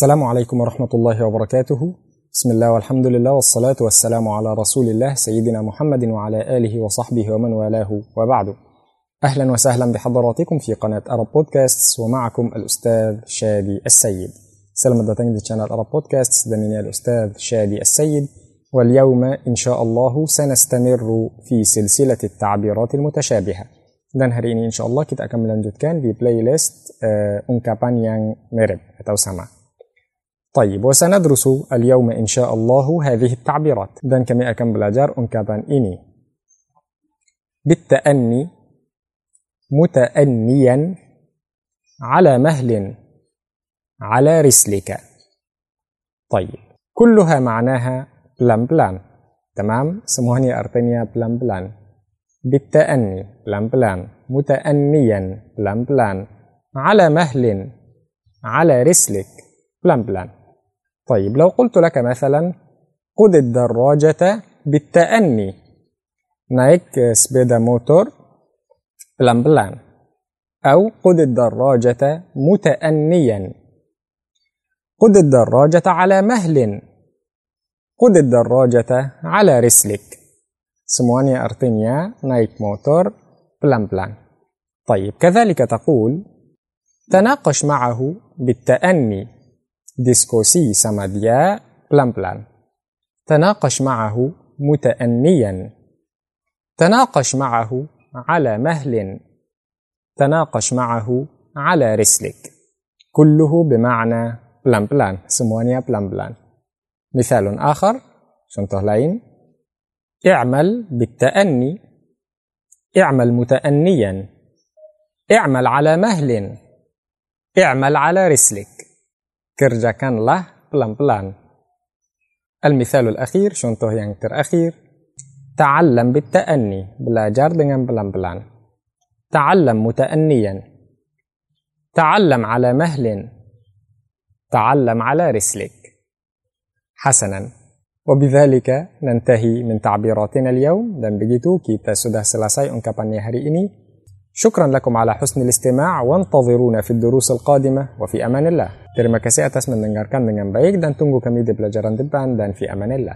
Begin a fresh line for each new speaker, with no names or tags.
السلام عليكم ورحمة الله وبركاته. بسم الله والحمد لله والصلاة والسلام على رسول الله سيدنا محمد وعلى آله وصحبه ومن والاه وبعد. أهلا وسهلا بحضراتكم في قناة أرب بودكاست ومعكم الأستاذ شادي السيد. سلام datang di channel أرب بودكاست ini الأستاذ شادي السيد. واليوم إن شاء الله سنستمر في سلسلة التعبيرات المتشابهة. dan hari ini insya Allah kita akan melanjutkan di playlist uh, ungkapan yang mirip atau sama. طيب وسندرس اليوم إن شاء الله هذه التعبيرات. dan kami akan belajar ungkapan ini بالتأني متأنيا على مهل على رسلك. طيب كلها معناها pelan-pelan تمام؟ semuanya artinya pelan-pelan بالتأني pelan-pelan متأنيا pelan-pelan على مهل على رسلك pelan-pelan طيب لو قلت لك مثلا خذ الدراجة بالتأني. Naik sepeda motor pelan-pelan أو خذ الدراجة متأنيا. خذ الدراجة على مهل. خذ الدراجة على رسلك. semuanya artinya naik motor pelan-pelan طيب كذلك تقول تناقش معه بالتأني. Diskusi sama dia pelan-pelan. تناقش معه متأنيا تناقش معه على مهل تناقش معه على رسلك كله بمعنى pelan-pelan semuanya pelan-pelan. مثال آخر contoh اعمل بالتأني اعمل متأنيا اعمل على مهل اعمل على رسلك kerjakanlah pelan-pelan. Al-mithalul akhir, contoh yang terakhir, ta'allam bitta'anni, belajar dengan pelan-pelan. Ta'allam muta'anniyan. Ta'allam ala mahlin. Ta'allam ala rislik. Hasanan. وبذلك ننتهي من تعبيراتنا اليوم dan begitu kita sudah selesai ungkapannya hari ini شكرا لكم على حسن الاستماع وانتظرونا في الدروس القادمة وفي أمان الله. ترمى كسيئة اسم دنجار كان دان تنجو كميدي بلا دان في أمان الله.